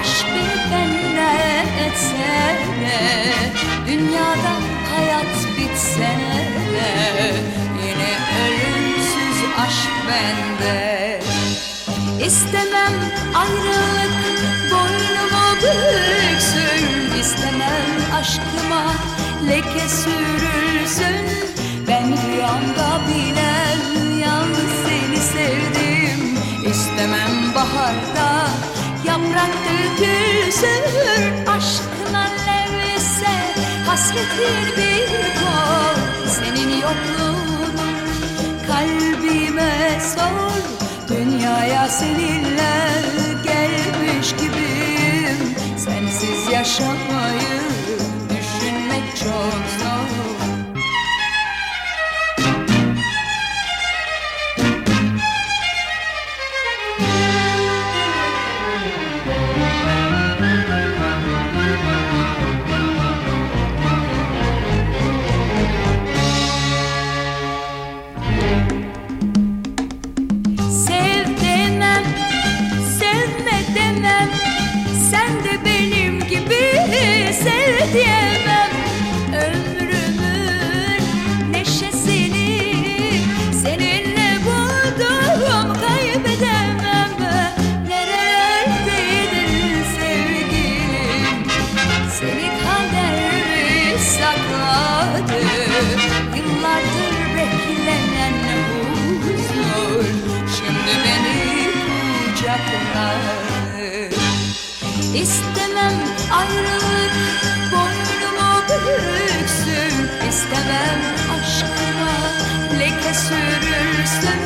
Aşk benle etse de Dünyadan hayat bitse Yine ölümsüz aşk bende. İstemem ayrılık boynumu büksün. İstemem aşkıma leke sürülsün. Yaprak dökülsün Aşkına levse hasretin bir kol. Senin yokluğunu kalbime sor Dünyaya seninle İstemem ayrılık boynumu büksün İstemem aşkıma leke sürülsün.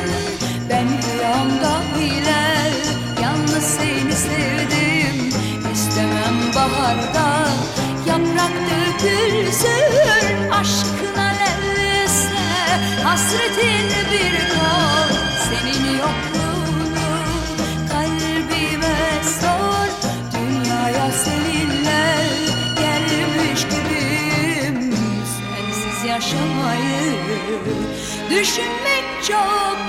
Ben rüyamda bile yalnız seni sevdim. İstemem baharda yaprak dökülsün. Aşkına levse hasretin bir yaşamayı düşünmek çok